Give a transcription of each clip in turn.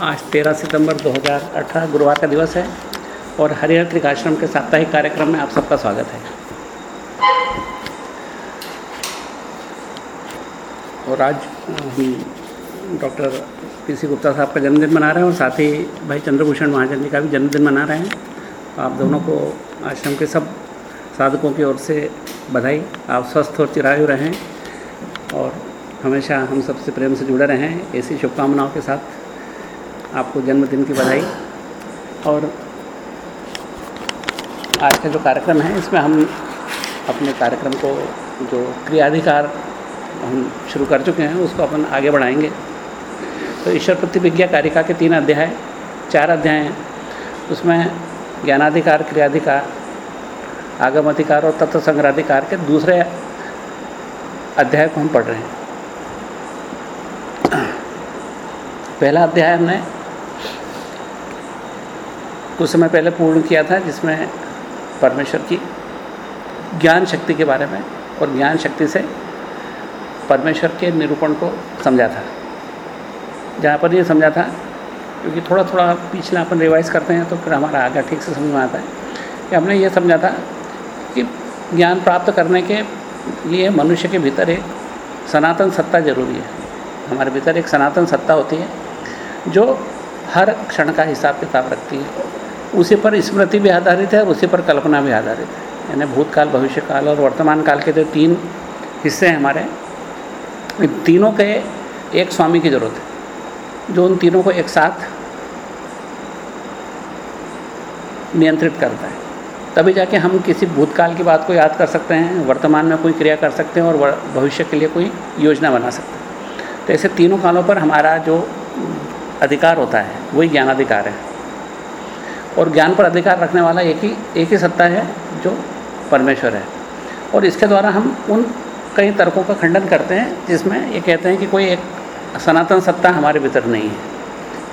आज 13 सितंबर 2018 गुरुवार का दिवस है और हरिहर त्रिकाश्रम के साप्ताहिक कार्यक्रम में आप सबका स्वागत है। और आज हम डॉक्टर पी सी गुप्ता साहब का जन्मदिन मना रहे हैं और साथ ही भाई चंद्रभूषण महाजन जी का भी जन्मदिन मना रहे हैं। तो आप दोनों को आश्रम के सब साधकों की ओर से बधाई। आप स्वस्थ और चिरायु रहें और हमेशा हम सबसे प्रेम से जुड़े रहें। ऐसी शुभकामनाओं के साथ आपको जन्मदिन की बधाई। और आज का जो कार्यक्रम है, इसमें हम अपने कार्यक्रम को जो क्रियाधिकार हम शुरू कर चुके हैं, उसको अपन आगे बढ़ाएँगे। तो ईश्वर प्रतिविज्ञा कारिका के तीन अध्याय, चार अध्याय हैं। उसमें ज्ञानाधिकार, क्रियाधिकार आगम अधिकार और तत्व संग्रहाधिकार के दूसरे अध्याय को हम पढ़ रहे हैं। पहला अध्याय हमने कुछ समय पहले पूर्ण किया था, जिसमें परमेश्वर की ज्ञान शक्ति के बारे में और ज्ञान शक्ति से परमेश्वर के निरूपण को समझा था। जहाँ पर ये समझा था, क्योंकि थोड़ा थोड़ा पिछला अपन रिवाइज करते हैं तो फिर हमारा आगे ठीक से समझ में आता है कि हमने ये समझा था कि ज्ञान प्राप्त करने के लिए मनुष्य के भीतर एक सनातन सत्ता ज़रूरी है। हमारे भीतर एक सनातन सत्ता होती है, जो हर क्षण का हिसाब किताब रखती है। उसी पर स्मृति भी आधारित है और उसी पर कल्पना भी आधारित है। यानी भूतकाल भविष्य काल और वर्तमान काल के जो तीन हिस्से हैं हमारे, इन तीनों के एक स्वामी की ज़रूरत है। जो उन तीनों को एक साथ नियंत्रित करता है। तभी जाके हम किसी भूतकाल की बात को याद कर सकते हैं, वर्तमान में कोई क्रिया कर सकते हैं और भविष्य के लिए कोई योजना बना सकते हैं। तो ऐसे तीनों कालों पर हमारा जो अधिकार होता है, वही ज्ञानाधिकार है। और ज्ञान पर अधिकार रखने वाला एक ही एक ही सत्ता है जो परमेश्वर है। और इसके द्वारा हम उन कई तर्कों का खंडन करते हैं, जिसमें ये कहते हैं कि कोई एक सनातन सत्ता हमारे भीतर नहीं है।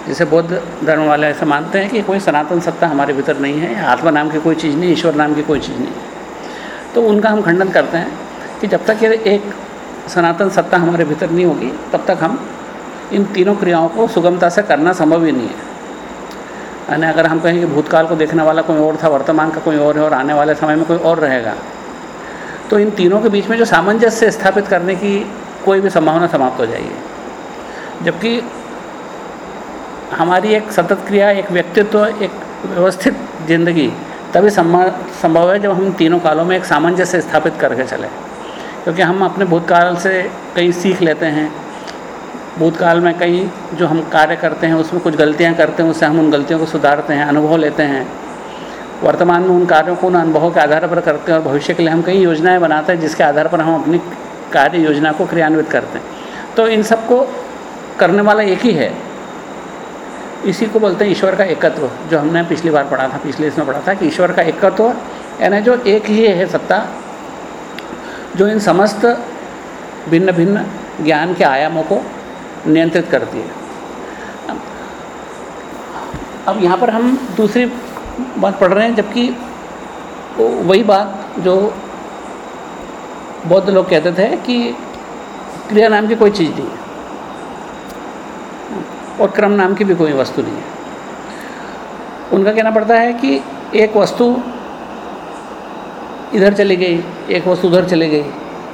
जिसे बौद्ध धर्म वाले ऐसा मानते हैं कि कोई सनातन सत्ता हमारे भीतर नहीं है, आत्मा नाम की कोई चीज़ नहीं, ईश्वर नाम की कोई चीज़ नहीं। तो उनका हम खंडन करते हैं कि जब तक ये एक सनातन सत्ता हमारे भीतर नहीं होगी, तब तक हम इन तीनों क्रियाओं को सुगमता से करना संभव ही नहीं है। यानी अगर हम कहें कि भूतकाल को देखने वाला कोई और था, वर्तमान का कोई और है और आने वाले समय में कोई और रहेगा तो इन तीनों के बीच में जो सामंजस्य स्थापित करने की कोई भी संभावना समाप्त हो जाएगी। जबकि हमारी एक सतत क्रिया, एक व्यक्तित्व, एक व्यवस्थित ज़िंदगी, तभी संभव है जब हम तीनों कालों में एक सामंजस्य स्थापित करके चले। क्योंकि हम अपने भूतकाल से कई सीख लेते हैं भूतकाल में कई जो हम कार्य करते हैं, उसमें कुछ गलतियाँ करते हैं, उससे हम उन गलतियों को सुधारते हैं, अनुभव लेते हैं। वर्तमान में उन कार्यों को उन अनुभवों के आधार पर करते हैं और भविष्य के लिए हम कई योजनाएँ बनाते हैं, जिसके आधार पर हम अपनी कार्य योजना को क्रियान्वित करते हैं। तो इन सबको करने वाला एक ही है। इसी को बोलते हैं ईश्वर का एकत्व, जो हमने पिछली बार पढ़ा था, पिछले इसमें पढ़ा था कि ईश्वर का एकत्व, यानी जो एक ही है सत्ता, जो इन समस्त भिन्न भिन्न ज्ञान के आयामों को नियंत्रित करती है अब यहाँ पर हम दूसरी बात पढ़ रहे हैं, जबकि वही बात जो बौद्ध लोग कहते थे कि क्रिया नाम की कोई चीज़ नहीं है और क्रम नाम की भी कोई वस्तु नहीं है। उनका कहना पड़ता है कि एक वस्तु इधर चली गई, एक वस्तु उधर चली गई,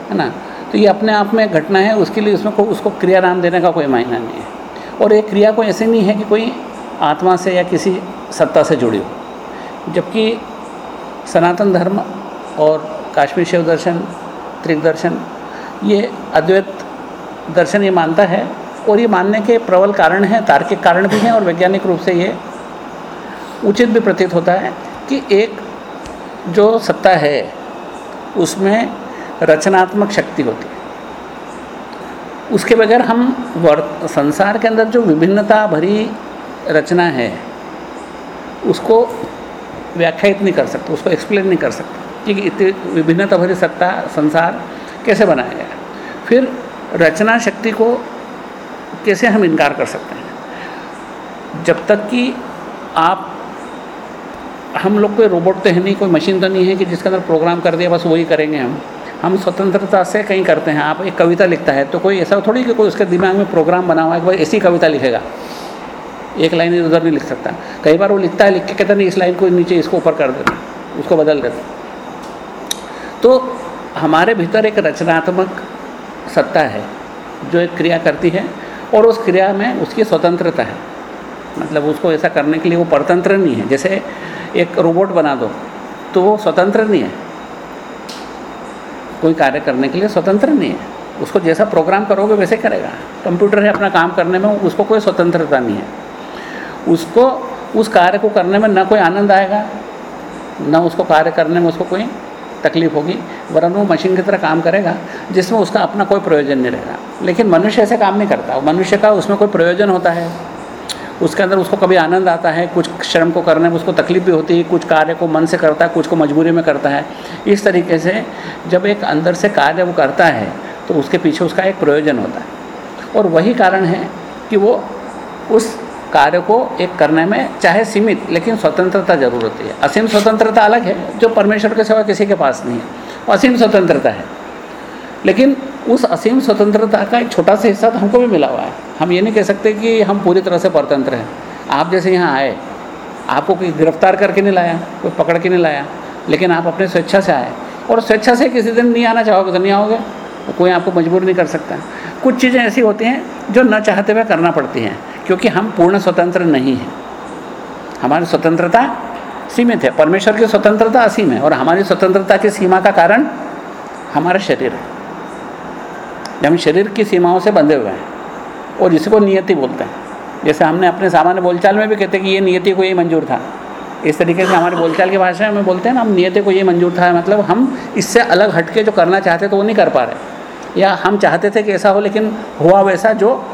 है ना? तो ये अपने आप में घटना है, उसके लिए उसमें को, उसको क्रिया नाम देने का कोई मायना नहीं है। और एक क्रिया कोई ऐसे नहीं है कि कोई आत्मा से या किसी सत्ता से जुड़ी हो। जबकि सनातन धर्म और काश्मीर शिव दर्शन त्रिक दर्शन, ये अद्वैत दर्शन ये मानता है और ये मानने के प्रबल कारण हैं, तार्किक कारण भी हैं और वैज्ञानिक रूप से ये उचित भी प्रतीत होता है कि एक जो सत्ता है, उसमें रचनात्मक शक्ति होती है। उसके बगैर हम वर्त, संसार के अंदर जो विभिन्नता भरी रचना है, उसको व्याख्यात नहीं कर सकते, उसको एक्सप्लेन नहीं कर सकते कि इतनी विभिन्नता भरी सत्ता, संसार कैसे बनाया गया। फिर रचना शक्ति को कैसे हम इनकार कर सकते हैं? जब तक कि आप, हम लोग कोई रोबोट तो है नहीं, कोई मशीन तो नहीं है कि जिसके अंदर प्रोग्राम कर दिया, बस वही करेंगे हम। हम स्वतंत्रता से कहीं करते हैं। आप एक कविता लिखता है तो कोई ऐसा थोड़ी कि कोई उसके दिमाग में प्रोग्राम बना हुआ है कि भाई ऐसी कविता लिखेगा। एक लाइन इधर उधर नहीं लिख सकता। कई बार वो लिखता है, लिख के कहता नहीं, इस लाइन को नीचे, इसको ऊपर कर देता उसको बदल देता तो हमारे भीतर एक रचनात्मक सत्ता है, जो एक क्रिया करती है, और उस क्रिया में उसकी स्वतंत्रता है। मतलब उसको ऐसा करने के लिए वो परतंत्र नहीं है। जैसे एक रोबोट बना दो तो वो स्वतंत्र नहीं है। कोई कार्य करने के लिए स्वतंत्र नहीं है। उसको जैसा प्रोग्राम करोगे वैसे करेगा। कंप्यूटर है अपना काम करने में, उसको कोई स्वतंत्रता नहीं है। उसको, उस कार्य को करने में ना कोई आनंद आएगा, ना उसको कार्य करने में उसको कोई तकलीफ़ होगी, वरन वो मशीन की तरह काम करेगा, जिसमें उसका अपना कोई प्रयोजन नहीं रहेगा। लेकिन मनुष्य ऐसे काम नहीं करता। मनुष्य का उसमें कोई प्रयोजन होता है। उसके अंदर उसको कभी आनंद आता है, कुछ श्रम को करने में उसको तकलीफ़ भी होती है, कुछ कार्य को मन से करता है, कुछ को मजबूरी में करता है। इस तरीके से जब एक अंदर से कार्य वो करता है तो उसके पीछे उसका एक प्रयोजन होता है। और वही कारण है कि वो उस कार्य को एक करने में चाहे सीमित लेकिन स्वतंत्रता ज़रूर होती है। असीम स्वतंत्रता अलग है, जो परमेश्वर के सिवा किसी के पास नहीं है। असीम स्वतंत्रता है। लेकिन उस असीम स्वतंत्रता का एक छोटा सा हिस्सा तो हमको भी मिला हुआ है। हम ये नहीं कह सकते कि हम पूरी तरह से परतंत्र हैं। आप जैसे यहाँ आए, आपको कोई गिरफ़्तार करके नहीं लाया, कोई पकड़ के नहीं लाया, लेकिन आप अपने स्वेच्छा से आए। और स्वेच्छा से किसी दिन नहीं आना चाहोगे तो नहीं आओगे तो कोई आपको मजबूर नहीं कर सकता। कुछ चीज़ें ऐसी होती हैं जो न चाहते हुए करना पड़ती हैं, क्योंकि हम पूर्ण स्वतंत्र नहीं हैं। हमारी स्वतंत्रता सीमित है। परमेश्वर की स्वतंत्रता असीम है और हमारी स्वतंत्रता की सीमा का कारण हमारा शरीर है। हम शरीर की सीमाओं से बंधे हुए हैं और जिसको नियति बोलते हैं। जैसे हमने अपने सामान्य बोलचाल में भी कहते हैं कि ये नियति को ये मंजूर था। इस तरीके से हमारे बोलचाल की भाषा में बोलते हैं ना, हम नियति को ये मंजूर था मतलब हम इससे अलग हटके जो करना चाहते तो वो नहीं कर पा रहे। या हम चाहते थे कि ऐसा हो, लेकिन हुआ वैसा जो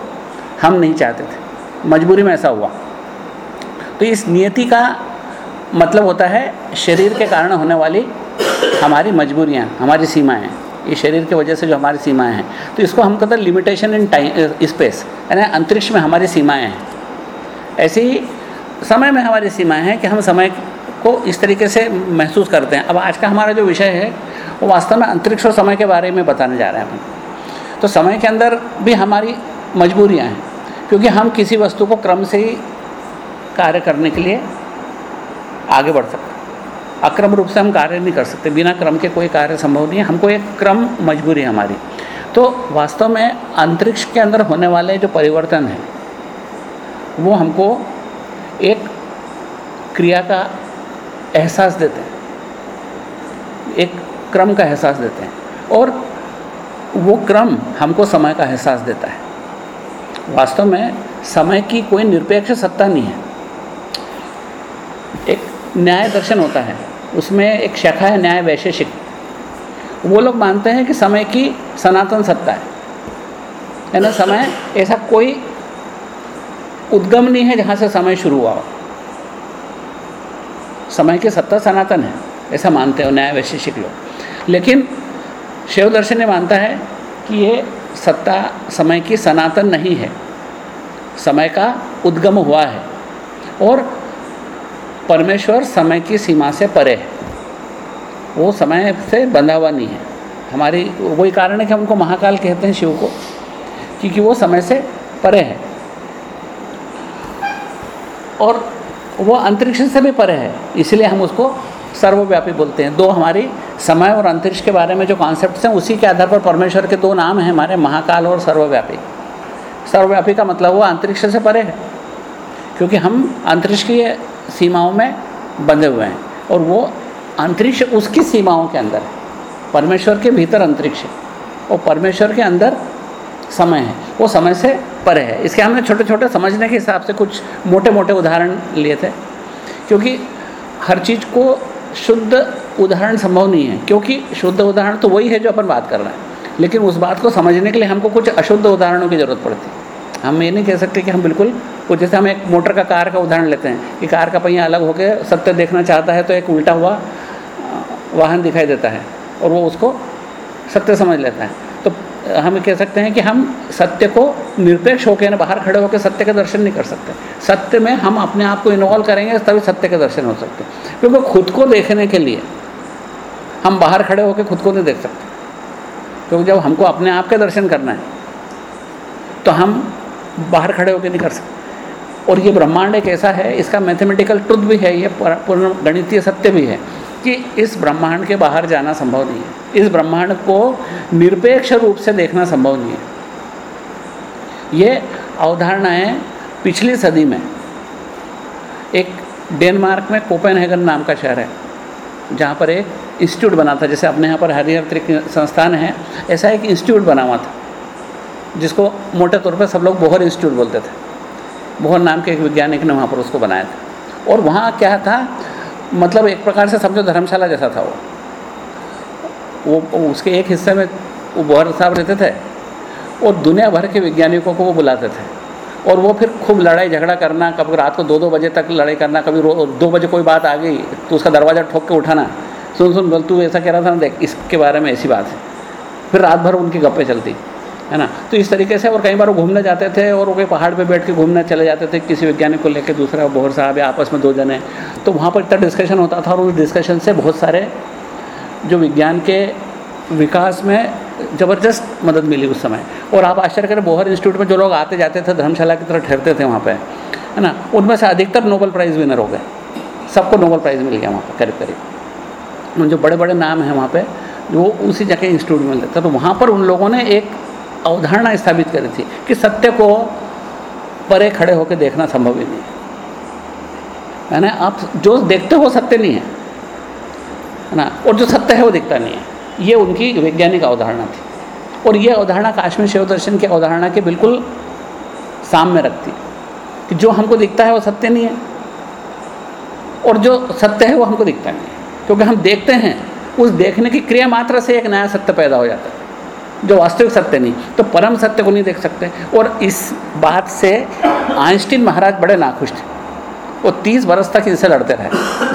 हम नहीं चाहते थे। मजबूरी में ऐसा हुआ। तो इस नियति का मतलब होता है, शरीर के कारण होने वाली हमारी मजबूरियाँ, हमारी सीमाएँ। ये शरीर की वजह से जो हमारी सीमाएँ हैं। तो इसको हम कहते हैं लिमिटेशन इन टाइम स्पेस यानी अंतरिक्ष में हमारी सीमाएँ हैं। ऐसे ही समय में हमारी सीमाएँ हैं कि हम समय को इस तरीके से महसूस करते हैं। अब आज का हमारा जो विषय है, वो वास्तव में अंतरिक्ष और समय के बारे में बताने जा रहे हैं हम तो समय के अंदर भी हमारी मजबूरियाँ हैं, क्योंकि हम किसी वस्तु को क्रम से ही कार्य करने के लिए आगे बढ़ सकते अक्रम रूप से हम कार्य नहीं कर सकते। बिना क्रम के कोई कार्य संभव नहीं है। हमको एक क्रम मजबूरी है हमारी। तो वास्तव में अंतरिक्ष के अंदर होने वाले जो परिवर्तन हैं, वो हमको एक क्रिया का एहसास देते हैं। एक क्रम का एहसास देते हैं। और वो क्रम हमको समय का एहसास देता है। वास्तव में समय की कोई निरपेक्ष सत्ता नहीं है। एक न्याय दर्शन होता है। उसमें एक शाखा है, न्याय वैशेषिक वो लोग मानते हैं कि समय की सनातन सत्ता है। है ना? समय ऐसा कोई उद्गम नहीं है जहाँ से समय शुरू हुआ हो। समय की सत्ता सनातन है, ऐसा मानते हो, न्याय वैशेषिक लोग। लेकिन शिव दर्शन मानता है कि ये सत्ता समय की सनातन नहीं है। समय का उद्गम हुआ है। और परमेश्वर समय की सीमा से परे है। वो समय से बंधा हुआ नहीं है। हमारी, वही कारण है कि हम उनको महाकाल कहते हैं शिव को, क्योंकि वो समय से परे है। और वो अंतरिक्ष से भी परे है, इसलिए हम उसको सर्वव्यापी बोलते हैं। दो हमारी समय और अंतरिक्ष के बारे में जो कॉन्सेप्ट हैं, उसी के आधार पर परमेश्वर के दो नाम हैं हमारे, महाकाल और सर्वव्यापी। सर्वव्यापी का मतलब वो अंतरिक्ष से परे है, क्योंकि हम अंतरिक्ष की सीमाओं में बंधे हुए हैं। और वो अंतरिक्ष उसकी सीमाओं के अंदर है। परमेश्वर के भीतर अंतरिक्ष है। और परमेश्वर के अंदर समय है। वो समय से परे है। इसके हमने छोटे छोटे समझने के हिसाब से कुछ मोटे मोटे उदाहरण लिए थे। क्योंकि हर चीज़ को शुद्ध उदाहरण संभव नहीं है। क्योंकि शुद्ध उदाहरण तो वही है जो अपन बात कर रहे हैं। लेकिन उस बात को समझने के लिए हमको कुछ अशुद्ध उदाहरणों की ज़रूरत पड़ती। है हम ये नहीं कह सकते कि हम बिल्कुल कुछ जैसे हम एक मोटर का कार का उदाहरण लेते हैं कि कार का पहिया अलग होकर सत्य देखना चाहता है तो एक उल्टा हुआ वाहन दिखाई देता है और वो उसको सत्य समझ लेता है। तो हम कह सकते हैं कि हम सत्य को निरपेक्ष होकर बाहर खड़े होकर सत्य का दर्शन नहीं कर सकते। सत्य में हम अपने आप को इन्वॉल्व करेंगे तभी सत्य के दर्शन हो सकते क्योंकि खुद को देखने के लिए हम बाहर खड़े होकर खुद को नहीं देख सकते। क्योंकि जब हमको अपने आप के दर्शन करना है तो हम बाहर खड़े होकर नहीं कर सकते। और ये ब्रह्मांड एक ऐसा है, इसका मैथमेटिकल ट्रुथ भी है, ये पूर्ण गणितीय सत्य भी है, कि इस ब्रह्मांड के बाहर जाना संभव नहीं है। इस ब्रह्मांड को निरपेक्ष रूप से देखना संभव नहीं है। ये अवधारणाएँ पिछली सदी में, एक डेनमार्क में कोपेनहेगन नाम का शहर है, जहाँ पर एक इंस्टीट्यूट बना था, जैसे अपने यहाँ पर हरिहर संस्थान है, ऐसा एक इंस्टीट्यूट बना हुआ था, जिसको मोटे तौर पर सब लोग बोहर इंस्टीट्यूट बोलते थे। बोहर नाम के एक वैज्ञानिक ने वहाँ पर उसको बनाया था। और वहाँ क्या था? मतलब एक प्रकार से समझो धर्मशाला जैसा था वो। वो उसके एक हिस्से में वो बोहर साहब रहते थे और दुनिया भर के वैज्ञानिकों को वो बुलाते थे। और वो फिर खूब लड़ाई झगड़ा करना, कभी रात को दो दो बजे तक लड़ाई करना, कभी दो बजे कोई बात आ गई तो उसका दरवाज़ा ठोक के उठाना। सुन सुन, बोल, तू ऐसा कह रहा था ना, देख, इसके बारे में ऐसी बात है। फिर रात भर उनकी गप्पे चलती। है ना? तो इस तरीके से और कई बार वो घूमने जाते थे और वो पहाड़ पे बैठ के घूमने चले जाते थे, किसी वैज्ञानिक को लेकर दूसरा बोहर साहब या आपस में दो जने। तो वहाँ पर इतना डिस्कशन होता था और उस डिस्कशन से बहुत सारे जो विज्ञान के विकास में ज़बरदस्त मदद मिली उस समय। और आप आश्चर्य करें, बोहर इंस्टीट्यूट में जो लोग आते जाते थे, धर्मशाला की तरह ठहरते थे वहाँ पर है ना? उनमें से अधिकतर नोबल प्राइज़ विनर हो गए। सबको नोबल प्राइज़ मिल गया वहाँ पर करीब करीब। जो बड़े बड़े नाम हैं वहाँ पर वो उसी जगह इंस्टीट्यूट में मिलते तो वहाँ पर उन लोगों ने एक अवधारणा स्थापित करी थी कि सत्य को परे खड़े होकर देखना संभव ही नहीं है। ना आप जो देखते हो सत्य नहीं है है ना? और जो सत्य है वो दिखता नहीं है। ये उनकी वैज्ञानिक अवधारणा थी। और ये अवधारणा काश्मीर शिव दर्शन की अवधारणा के बिल्कुल सामने रखती है कि जो हमको दिखता है वो सत्य नहीं है। और जो सत्य है वो हमको दिखता नहीं है। क्योंकि हम देखते हैं, उस देखने की क्रिया मात्र से एक नया सत्य पैदा हो जाता है। जो वास्तविक सत्य नहीं तो परम सत्य को नहीं देख सकते। और इस बात से आइंस्टीन महाराज बड़े नाखुश थे। वो तीस बरस तक इनसे लड़ते रहे,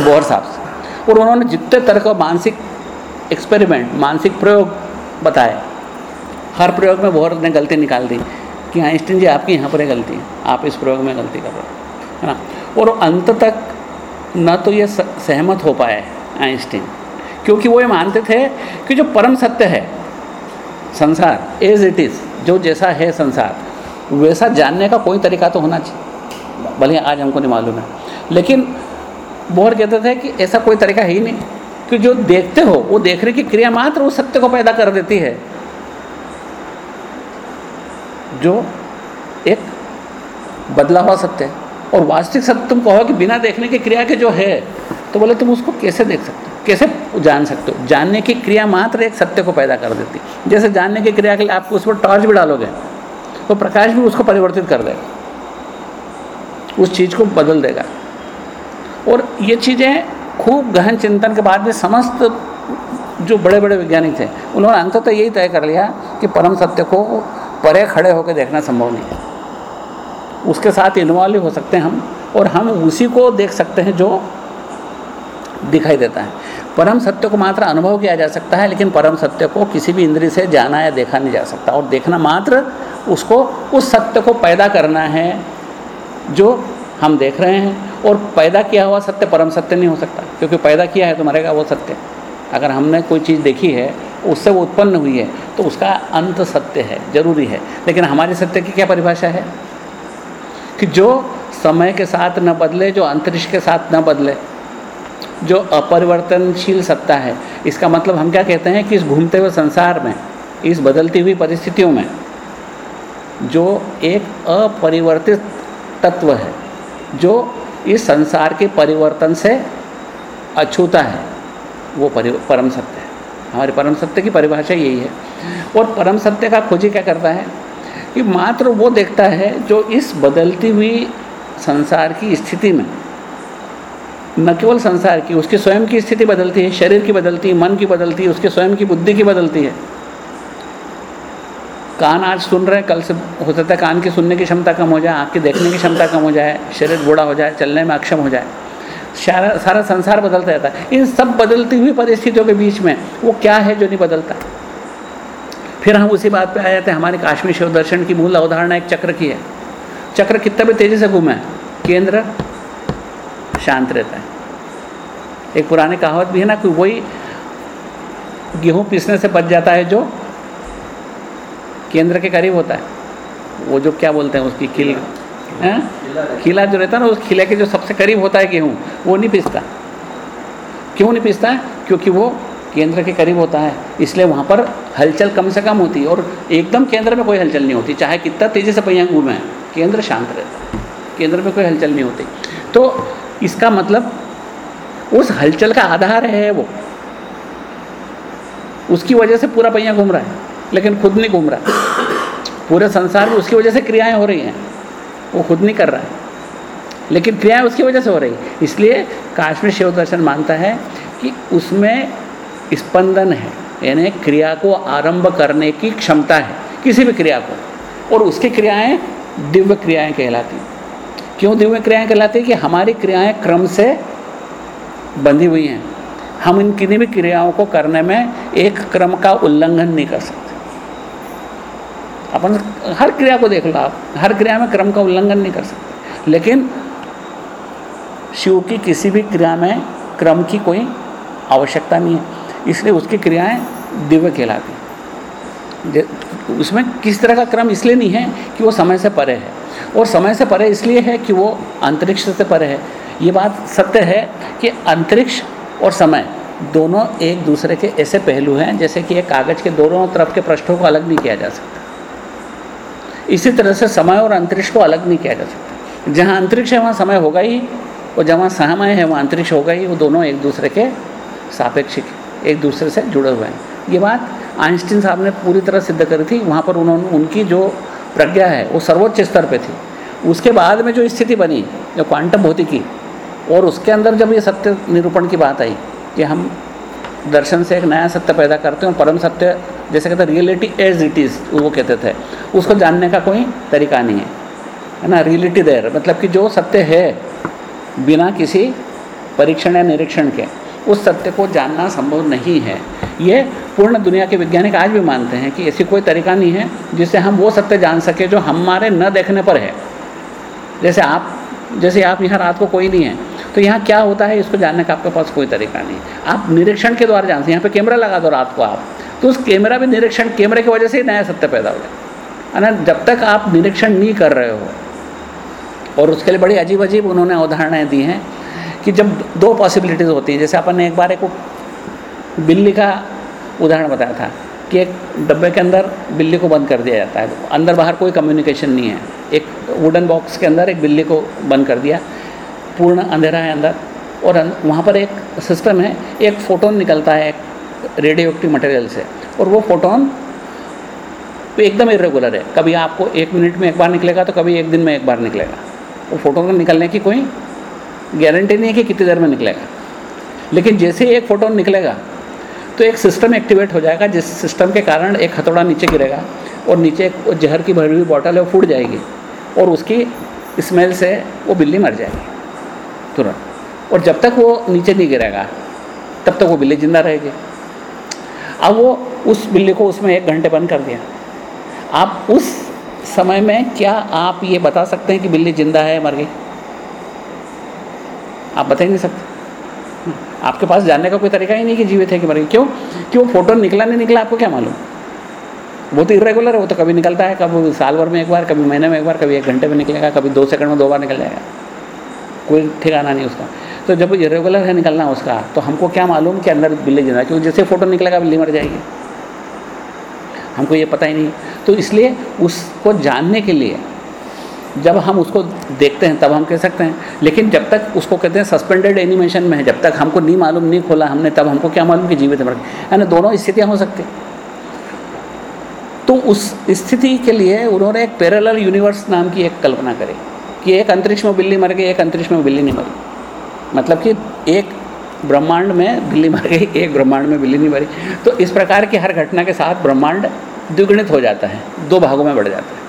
बोहर साहब से। और उन्होंने जितने तरह का मानसिक एक्सपेरिमेंट मानसिक प्रयोग बताए, हर प्रयोग में बोहर ने गलती निकाल दी कि आइंस्टीन जी, आपकी यहाँ पर गलती है, आप इस प्रयोग में गलती कर रहे हो, है ना? और अंत तक न तो ये सहमत हो पाए आइंस्टीन, क्योंकि वो ये मानते थे कि जो परम सत्य है संसार एज इट इज़ जो जैसा है संसार। वैसा जानने का कोई तरीका तो होना चाहिए। भले आज हमको नहीं मालूम है। लेकिन बोहर कहते थे कि ऐसा कोई तरीका ही नहीं। कि जो देखते हो, वो देखने की क्रिया मात्र उस सत्य को पैदा कर देती है। जो एक बदला हुआ सत्य है। और वास्तविक सत्य तुम कहो कि बिना देखने की क्रिया के जो है तो बोले तुम उसको कैसे देख सकते हो? कैसे जान सकते हो। जानने की क्रिया मात्र एक सत्य को पैदा कर देती। जैसे जानने की क्रिया के लिए आप उस पर टॉर्च भी डालोगे तो प्रकाश भी उसको परिवर्तित कर देगा। उस चीज़ को बदल देगा। और ये चीज़ें खूब गहन चिंतन के बाद में समस्त जो बड़े बड़े वैज्ञानिक थे, उन्होंने अंत तो यही तय कर लिया कि परम सत्य को परे खड़े होकर देखना संभव नहीं है। उसके साथ इन्वॉल्व हो सकते हैं हम, और हम उसी को देख सकते हैं जो दिखाई देता है। परम सत्य को मात्र अनुभव किया जा सकता है, लेकिन परम सत्य को किसी भी इंद्रिय से जाना या देखा नहीं जा सकता। और देखना मात्र उसको, उस सत्य को पैदा करना है, जो हम देख रहे हैं। और पैदा किया हुआ सत्य परम सत्य नहीं हो सकता, क्योंकि पैदा किया है तो मरेगा वो सत्य। अगर हमने कोई चीज़ देखी है, उससे वो उत्पन्न हुई है तो उसका अंत सत्य है, ज़रूरी है। लेकिन हमारी सत्य की क्या परिभाषा है? कि जो समय के साथ न बदले, जो अंतरिक्ष के साथ न बदले जो अपरिवर्तनशील सत्ता है, इसका मतलब हम क्या कहते हैं कि इस घूमते हुए संसार में, इस बदलती हुई परिस्थितियों में, जो एक अपरिवर्तित तत्व है, जो इस संसार के परिवर्तन से अछूता है, वो परम सत्य है। हमारे परम सत्य की परिभाषा यही है। और परम सत्य का खोजी क्या करता है कि मात्र वो देखता है जो इस बदलती हुई संसार की स्थिति में न केवल संसार की, उसके स्वयं की स्थिति बदलती है, शरीर की बदलती है, मन की बदलती है, उसके स्वयं की बुद्धि की बदलती है। कान आज सुन रहे हैं, कल से हो सकता है कान की सुनने की क्षमता कम हो जाए, आँख की देखने की क्षमता कम हो जाए, शरीर बूढ़ा हो जाए, चलने में अक्षम हो जाए। सारा सारा संसार बदलता रहता है। इन सब बदलती हुई परिस्थितियों के बीच में वो क्या है जो नहीं बदलता? फिर हम उसी बात पे आ जाते हैं, हमारे काश्मीर शिव दर्शन की मूल अवधारणा एक चक्र की है। चक्र कितना भी तेज़ी से घूमे, केंद्र शांत रहता है। एक पुराने कहावत भी है ना कि वही गेहूँ पीसने से बच जाता है जो केंद्र के करीब होता है। वो जो क्या बोलते हैं उसकी किल हैं? खिला जो रहता है ना उस खिले के जो सबसे करीब होता है गेहूँ वो नहीं पिसता। क्यों नहीं पिसता क्योंकि वो केंद्र के करीब होता है। इसलिए वहाँ पर हलचल कम से कम होती है और एकदम केंद्र में कोई हलचल नहीं होती। चाहे कितना तेज़ी से पहिया घूमें केंद्र शांत रहता है। केंद्र में कोई हलचल नहीं होती। तो इसका मतलब उस हलचल का आधार है वो। उसकी वजह से पूरा पहिया घूम रहा है, लेकिन खुद नहीं घूम रहा। पूरे संसार में उसकी वजह से क्रियाएँ हो रही हैं, वो खुद नहीं कर रहा है। लेकिन क्रियाएँ उसकी वजह से हो रही इसलिए काश्मीर शिव दर्शन मानता है कि उसमें स्पंदन है, यानी क्रिया को आरंभ करने की क्षमता है, किसी भी क्रिया को। और उसकी क्रियाएँ दिव्य क्रियाएँ कहलाती क्यों दिव्य क्रियाएँ कहलाती है कि हमारी क्रियाएँ क्रम से बंधी हुई हैं। हम इन किन्हीं भी क्रियाओं को करने में एक क्रम का उल्लंघन नहीं कर सकते। अपन हर क्रिया को देख लो आप, हर क्रिया में क्रम का उल्लंघन नहीं कर सकते। लेकिन शिव की किसी भी क्रिया में क्रम की कोई आवश्यकता नहीं है। इसलिए उसकी क्रियाएँ दिव्य कहलाती उसमें किस तरह का क्रम इसलिए नहीं है कि वो समय से परे है। और समय से परे इसलिए है कि वो अंतरिक्ष से परे है। ये बात सत्य है कि अंतरिक्ष और समय दोनों एक दूसरे के ऐसे पहलू हैं, जैसे कि एक कागज़ के दोनों तरफ़ के पृष्ठों को अलग नहीं किया जा सकता। इसी तरह से समय और अंतरिक्ष को अलग नहीं किया जा सकता। जहाँ अंतरिक्ष है, वहाँ समय होगा ही, और जहाँ समय है, वहाँ अंतरिक्ष होगा ही, वो दोनों एक दूसरे के सापेक्षिक, एक दूसरे से जुड़े हुए हैं। ये बात आइंस्टीन साहब ने पूरी तरह सिद्ध करी थी। वहाँ पर उन्होंने, उनकी जो प्रज्ञा है, वो सर्वोच्च स्तर पे थी। उसके बाद में जो स्थिति बनी, जो क्वांटम भौतिकी, और उसके अंदर जब ये सत्य निरूपण की बात आई कि हम दर्शन से एक नया सत्य पैदा करते हैं और परम सत्य, जैसे कहते हैं रियलिटी एज इट इज़ वो कहते थे, उसको जानने का कोई तरीका नहीं है। है ना? रियलिटी देर मतलब कि जो सत्य है, बिना किसी परीक्षण या निरीक्षण के। उस सत्य को जानना संभव नहीं है। ये पूर्ण दुनिया के वैज्ञानिक आज भी मानते हैं कि ऐसी कोई तरीका नहीं है जिससे हम वो सत्य जान सके जो हमारे न देखने पर है। जैसे आप जैसे आप यहाँ रात को कोई नहीं है तो यहाँ क्या होता है इसको जानने का आपके पास कोई तरीका नहीं। आप निरीक्षण के द्वारा जानते हैं, यहाँ पे कैमरा लगा दो रात को आप तो उस कैमरा भी निरीक्षण कैमरे की वजह से ही नया सत्य पैदा हो जाए ना जब तक आप निरीक्षण नहीं कर रहे हो, और उसके लिए बड़ी अजीब अजीब उन्होंने उदाहरणाएँ दी हैं कि जब दो पॉसिबिलिटीज़ होती हैं, जैसे अपन ने एक बार एक बिल्ली का उदाहरण बताया था कि एक डब्बे के अंदर बिल्ली को बंद कर दिया जाता है। अंदर बाहर कोई कम्युनिकेशन नहीं है। एक वुडन बॉक्स के अंदर एक बिल्ली को बंद कर दिया। पूर्ण अंधेरा है अंदर। और वहाँ पर एक सिस्टम है, एक फ़ोटोन निकलता है एक रेडियो एक्टिव मटेरियल से। और वो फ़ोटोन एकदम इरेगुलर है। कभी आपको एक मिनट में एक बार निकलेगा तो कभी एक दिन में एक बार निकलेगा। वो फोटोन निकलने की कोई गारंटी नहीं है कि कितनी देर में निकलेगा। लेकिन जैसे ही एक फोटोन निकलेगा तो एक सिस्टम एक्टिवेट हो जाएगा, जिस सिस्टम के कारण एक हथौड़ा नीचे गिरेगा और नीचे एक जहर की भरी हुई बॉटल है वो फूट जाएगी और उसकी स्मेल से वो बिल्ली मर जाएगी, तुरंत। और जब तक वो नीचे नहीं गिरेगा, तब तक वो बिल्ली ज़िंदा रहेगी। अब वो उस बिल्ली को उसमें एक घंटे बंद कर दिया। आप उस समय में क्या आप ये बता सकते हैं कि बिल्ली ज़िंदा है मर गई? आप बता ही नहीं सकते। आपके पास जानने का कोई तरीका ही नहीं कि जीवित है कि मर क्यों? कि वो फ़ोटो निकला नहीं निकला, आपको क्या मालूम? वो तो इरेगुलर है, वो तो कभी निकलता है, कभी साल भर में एक बार, कभी महीने में एक बार, कभी एक घंटे में निकलेगा, कभी दो सेकंड में दो बार निकल जाएगा। कोई ठिकाना नहीं उसका। तो जब इरेगुलर है निकलना उसका तो हमको क्या मालूम कि अंदर बिल्ली ज़िंदा क्योंकि जैसे फ़ोटो निकलेगा, बिल्ली मर जाएगी। हमको ये पता ही नहीं। तो इसलिए उसको जानने के लिए जब हम उसको देखते हैं, तब हम कह सकते हैं। लेकिन जब तक उसको कहते हैं सस्पेंडेड एनिमेशन में है, जब तक हमको नहीं मालूम, नहीं खोला हमने, तब हमको क्या मालूम कि जीवित मर है ना दोनों स्थितियाँ हो सकती तो उस स्थिति के लिए उन्होंने एक पैरेलल यूनिवर्स नाम की एक कल्पना करी कि एक अंतरिक्ष में बिल्ली मर गई, एक अंतरिक्ष में बिल्ली नहीं मरी। मतलब कि एक ब्रह्मांड में बिल्ली मर गई, एक ब्रह्मांड में बिल्ली नहीं मरी। तो इस प्रकार की हर घटना के साथ ब्रह्मांड द्विगुणित हो जाता है, दो भागों में बढ़ जाता है।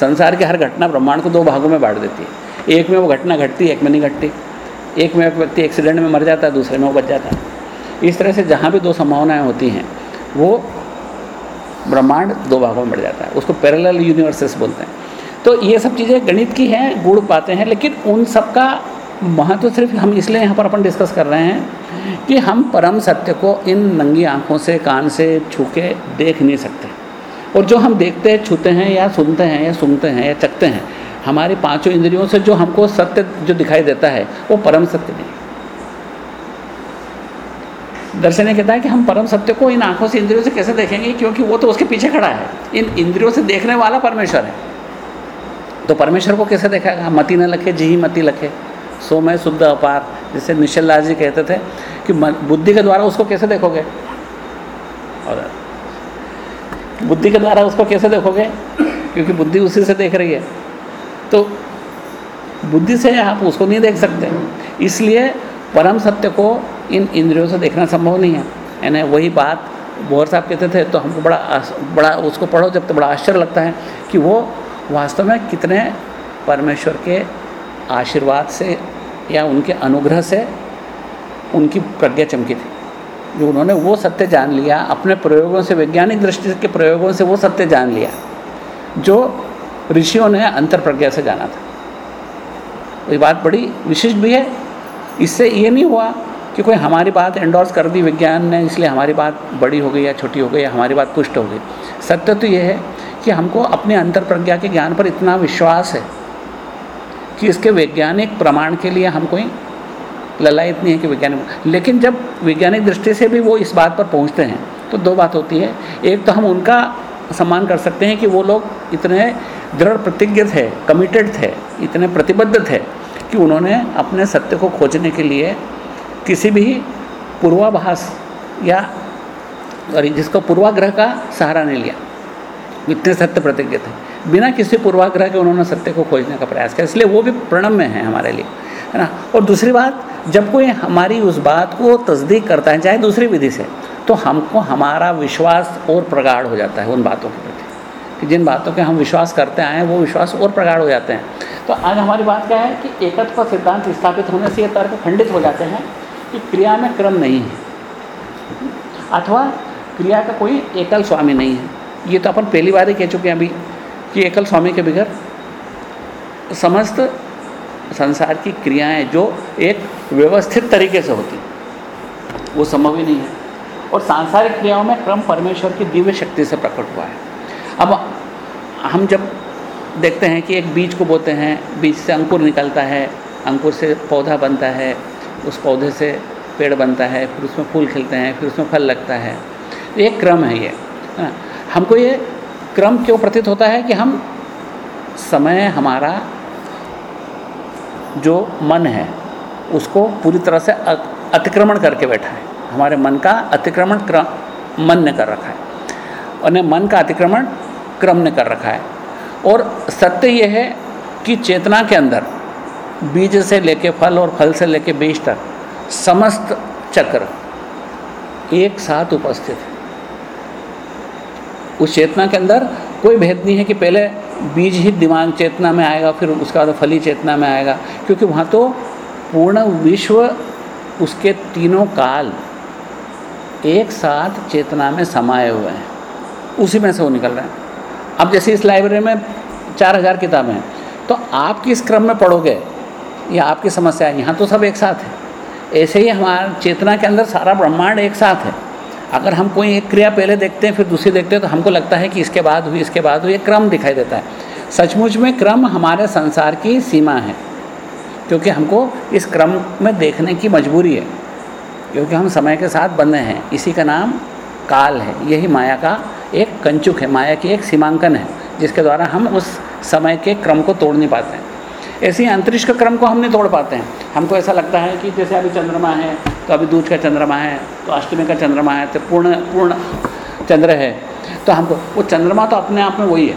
संसार की हर घटना ब्रह्मांड को दो भागों में बांट देती है। एक में वो घटना घटती है एक में नहीं घटती। एक में व्यक्ति एक्सीडेंट में मर जाता है दूसरे में वो बच जाता। है इस तरह से जहाँ भी दो संभावनाएँ होती हैं, वो ब्रह्मांड दो भागों में बढ़ जाता है। उसको पैरेलल यूनिवर्सेस बोलते हैं। तो ये सब चीज़ें गणित की हैं गुड़ पाते हैं, लेकिन उन सब का महत्व सिर्फ़ हम इसलिए यहाँ पर अपन डिस्कस कर रहे हैं कि हम परम सत्य को इन नंगी आँखों से, कान से छू के देख नहीं सकते। और जो हम देखते हैं, छूते हैं या सुनते हैं या सुनते हैं या चखते हैं, हमारी पाँचों इंद्रियों से जो हमको सत्य जो दिखाई देता है, वो परम सत्य नहीं। दर्शन कहता है कि हम परम सत्य को इन आँखों से, इंद्रियों से कैसे देखेंगे? क्योंकि वो तो उसके पीछे खड़ा है। इन इंद्रियों से देखने वाला परमेश्वर है। तो परमेश्वर को कैसे देखेगा? मति न लखे, जी मति लखे। सो मैं शुद्ध अपार। जैसे निश्चल जी कहते थे कि बुद्धि के द्वारा उसको कैसे देखोगे? और बुद्धि के द्वारा उसको कैसे देखोगे? क्योंकि बुद्धि उसी से देख रही है। तो बुद्धि से आप उसको नहीं देख सकते। इसलिए परम सत्य को इन इंद्रियों से देखना संभव नहीं है। यानी वही बात बोहर साहब कहते थे तो हमको बड़ा बड़ा उसको पढ़ो जब तो बड़ा आश्चर्य लगता है कि वो वास्तव में कितने परमेश्वर के आशीर्वाद से या उनके अनुग्रह से उनकी प्रज्ञा चमकी थी। जो उन्होंने वो सत्य जान लिया, अपने प्रयोगों से, वैज्ञानिक दृष्टि के प्रयोगों से वो सत्य जान लिया, जो ऋषियों ने अंतर प्रज्ञा से जाना था। ये बात बड़ी विशिष्ट भी है। इससे ये नहीं हुआ कि कोई हमारी बात एंडोर्स कर दी विज्ञान ने, इसलिए हमारी बात बड़ी हो गई या छोटी हो गई या हमारी बात पुष्ट हो गई। सत्य तो ये है कि हमको अपने अंतर प्रज्ञा के ज्ञान पर इतना विश्वास है कि इसके वैज्ञानिक प्रमाण के लिए हम कोई ललायत नहीं है कि वैज्ञानिक लेकिन जब वैज्ञानिक दृष्टि से भी वो इस बात पर पहुँचते हैं तो दो बात होती है। एक तो हम उनका सम्मान कर सकते हैं कि वो लोग इतने दृढ़ प्रतिज्ञ थे कमिटेड थे इतने प्रतिबद्ध थे कि उन्होंने अपने सत्य को खोजने के लिए किसी भी पूर्वाभास या जिसको पूर्वाग्रह का सहारा नहीं लिया। इतने सत्य प्रतिज्ञ थे बिना किसी पूर्वाग्रह के उन्होंने सत्य को खोजने का प्रयास किया। इसलिए वो भी प्रणम्य है हमारे लिए, है ना? और दूसरी बात जब कोई हमारी उस बात को तस्दीक करता है, चाहे दूसरी विधि से तो हमको हमारा विश्वास और प्रगाढ़ हो जाता है उन बातों के प्रति। कि जिन बातों के हम विश्वास करते आए हैं, वो विश्वास और प्रगाढ़ हो जाते हैं। तो आज हमारी बात क्या है कि एकत्व सिद्धांत स्थापित होने से ये तर्क खंडित हो जाते हैं कि क्रिया में क्रम नहीं है। अथवा क्रिया का कोई एकल स्वामी नहीं है। ये तो अपन पहली बार ही कह चुके हैं अभी कि एकल स्वामी के बगैर समस्त संसार की क्रियाएँ जो एक व्यवस्थित तरीके से होती, वो संभव ही नहीं है। और सांसारिक क्रियाओं में क्रम परमेश्वर की दिव्य शक्ति से प्रकट हुआ है। अब हम जब देखते हैं कि एक बीज को बोते हैं, बीज से अंकुर निकलता है, अंकुर से पौधा बनता है, उस पौधे से पेड़ बनता है, फिर उसमें फूल खिलते हैं, फिर उसमें फल लगता है। एक क्रम है ये, है हमको ये क्रम क्यों प्रतीत होता है कि हम समय, हमारा जो मन है, उसको पूरी तरह से अतिक्रमण करके बैठा है। हमारे मन का अतिक्रमण क्रम मन ने कर रखा है। और मन का अतिक्रमण क्रम ने कर रखा है। और सत्य यह है कि चेतना के अंदर बीज से लेके फल और फल से लेके बीज तक समस्त चक्र एक साथ उपस्थित है। उस चेतना के अंदर कोई भेद नहीं है कि पहले बीज ही दिमाग चेतना में आएगा, फिर उसका बाद फली चेतना में आएगा। क्योंकि वहाँ तो पूर्ण विश्व, उसके तीनों काल एक साथ चेतना में समाये हुए हैं। उसी में से वो निकल रहे हैं। अब जैसे इस लाइब्रेरी में चार हज़ार किताबें हैं तो आप किस क्रम में पढ़ोगे? या आपकी समस्या है। यहाँ तो सब एक साथ है। ऐसे ही हमारे चेतना के अंदर सारा ब्रह्मांड एक साथ है। अगर हम कोई एक क्रिया पहले देखते हैं, फिर दूसरी देखते हैं तो हमको लगता है कि इसके बाद हुई, इसके बाद हुई, एक क्रम दिखाई देता है। सचमुच में क्रम हमारे संसार की सीमा है, क्योंकि हमको इस क्रम में देखने की मजबूरी है, क्योंकि हम समय के साथ बंधे हैं। इसी का नाम काल है। यही माया का एक कंचुक है, माया की एक सीमांकन है, जिसके द्वारा हम उस समय के क्रम को तोड़ नहीं पाते। हैं ऐसे ही अंतरिक्ष के क्रम को हम नहीं तोड़ पाते हैं। हमको ऐसा लगता है कि जैसे अभी चंद्रमा है तो अभी दूज का चंद्रमा है तो अष्टमी का चंद्रमा है तो पूर्ण पूर्ण चंद्र है। तो हमको, वो चंद्रमा तो अपने आप में वही है,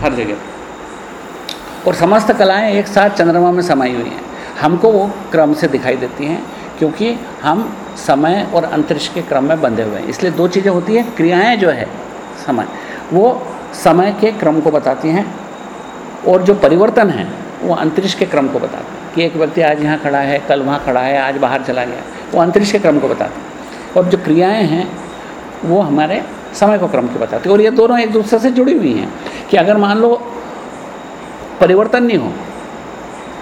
हर जगह। और समस्त कलाएँ एक साथ चंद्रमा में समाई हुई हैं। हमको वो क्रम से दिखाई देती हैं, क्योंकि हम समय और अंतरिक्ष के क्रम में बंधे हुए हैं। इसलिए दो चीज़ें होती हैं, क्रियाएँ जो है, समय। वो समय के क्रम को बताती हैं, और जो परिवर्तन है, वो अंतरिक्ष के क्रम को बताते हैं। कि एक व्यक्ति आज यहाँ खड़ा है, कल वहाँ खड़ा है, आज बाहर चला गया। वो अंतरिक्ष के क्रम को बताते और जो क्रियाएँ हैं, वो हमारे समय को क्रम को बताती हैं। और ये दोनों एक दूसरे से जुड़ी हुई हैं कि अगर मान लो परिवर्तन नहीं हो